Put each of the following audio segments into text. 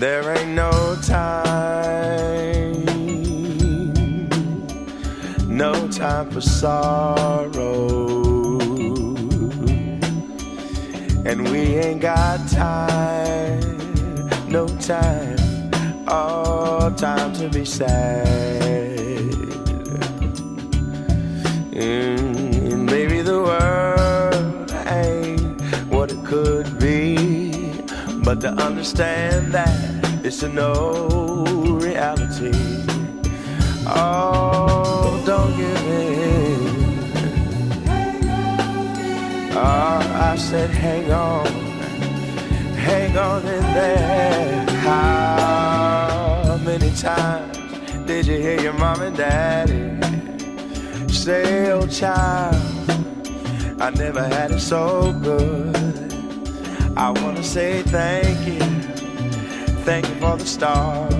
There ain't no time, no time for sorrow. And we ain't got time, no time, all time to be sad. And maybe the world ain't what it could be, but to understand that it's a no reality. Oh, don't give in. Oh, I said, hang on, hang on in there. How many times did you hear your mom and daddy say, oh child, I never had it so good. I wanna say thank you, thank you for the stars.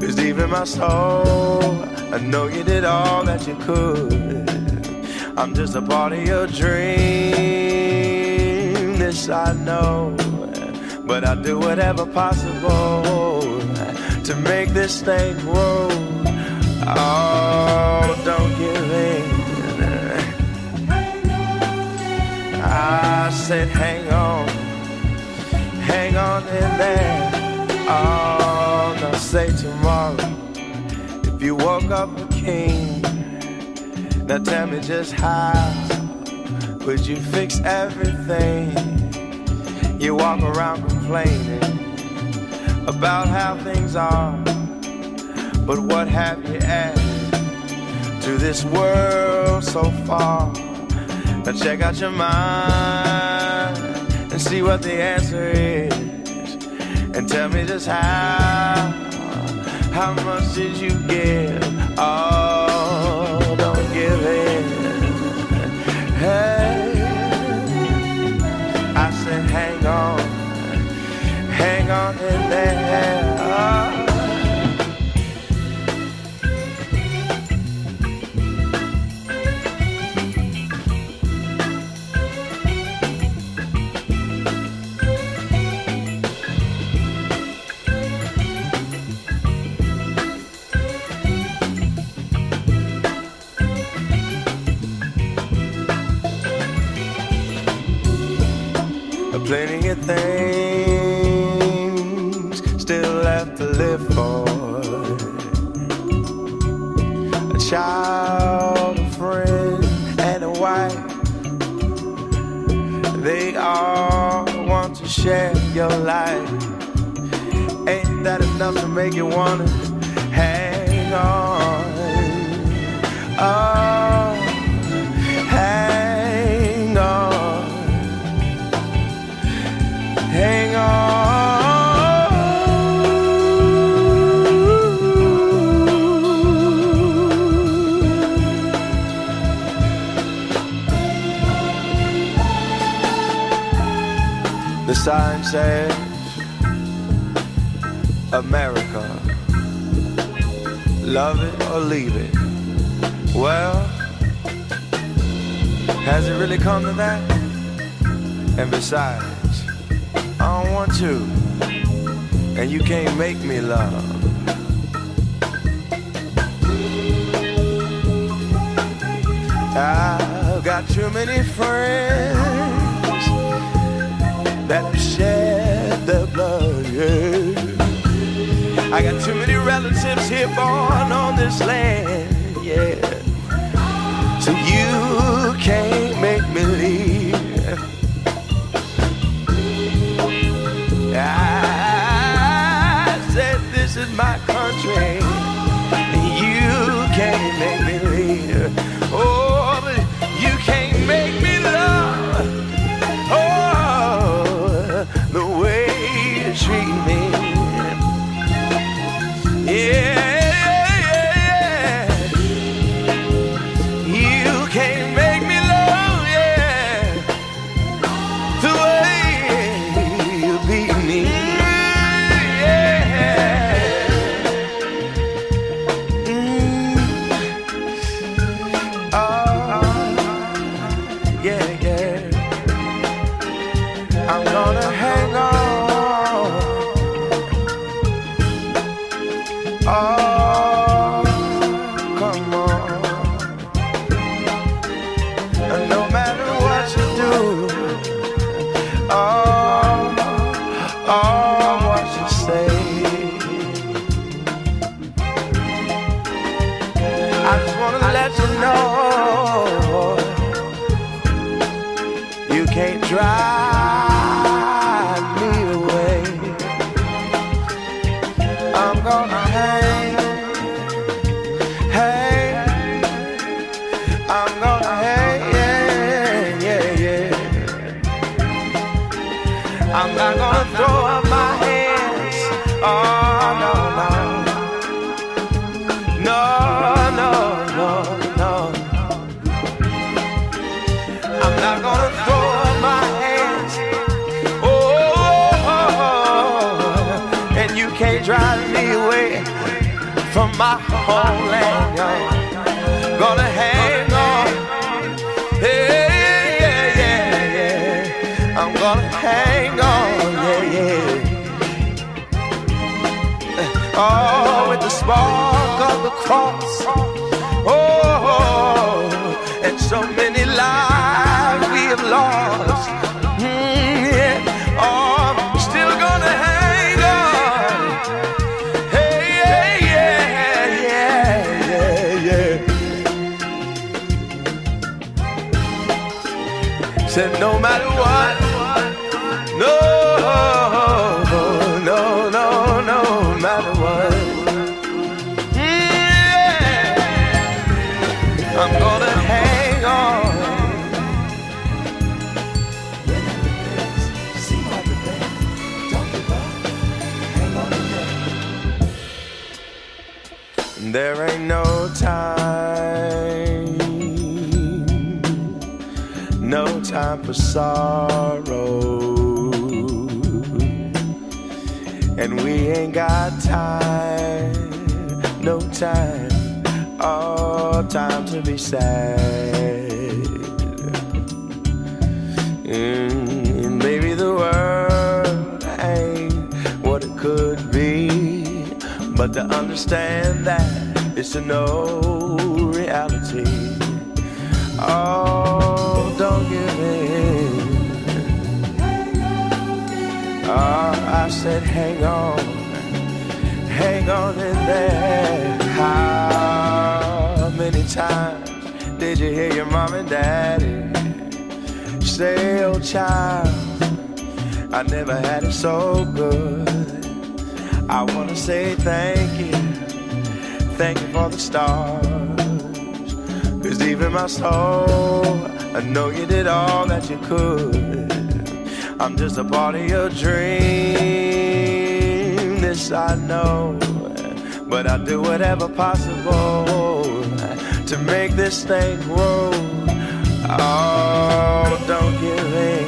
Cause deep in my soul, I know you did all that you could. I'm just a part of your dream, this I know. But I'll do whatever possible to make this thing grow. Oh, don't give in. I said, hang Oh, now say tomorrow, if you woke up a king, now tell me just how would you fix everything? You walk around complaining about how things are, but what have you added to this world so far? Now check out your mind and see what the answer is. And tell me just how, how much did you give? Oh, Plenty of things still left to live for. A child, a friend, and a wife. They all want to share your life. Ain't that enough to make you wanna hang on? Oh, says America. Love it or leave it. Well, has it really come to that? And besides, I don't want to. And you can't make me love. I've got too many friends that. Yeah. I got too many relatives here born on this land. Yeah. Treat me. You can't drive me away. I'm gonna hang, hang. I'm gonna hang, yeah, yeah, yeah. I'm not gonna throw up my hands. Oh me away from my homeland. yo. Gonna hang on. Hey, yeah, yeah, yeah. I'm gonna hang on. Yeah, yeah. Oh, Said no matter what, no, no, no, no matter what. Mm, yeah. I'm gonna hang on. There ain't no time, time for sorrow. And we ain't got time, no time, all time to be sad. Mm, And maybe the world ain't what it could be, but to understand that is to know reality. Oh, said, hang on, hang on in there. How many times did you hear your mom and daddy say, oh, child, I never had it so good? I wanna say thank you, thank you for the stars. Cause even my soul, I know you did all that you could. I'm just a part of your dream, this I know. But I'll do whatever possible to make this thing grow. Oh, don't give in.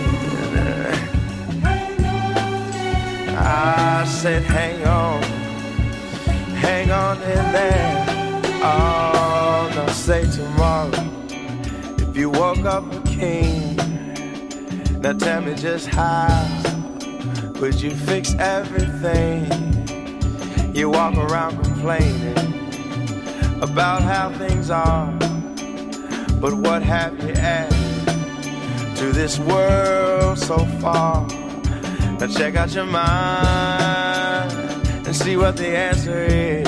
I said, hang on, hang on in there. Oh, no, say tomorrow. If you woke up a king, now tell me just how would you fix everything? You walk around complaining about how things are, but what have you added to this world so far? Now check out your mind and see what the answer is.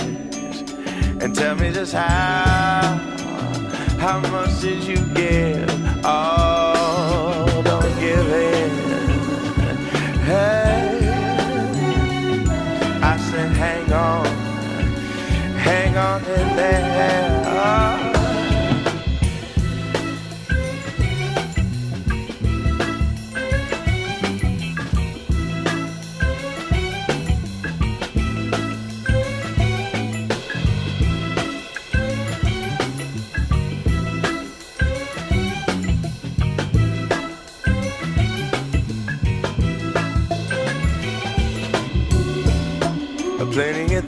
And tell me just how, how much did you give?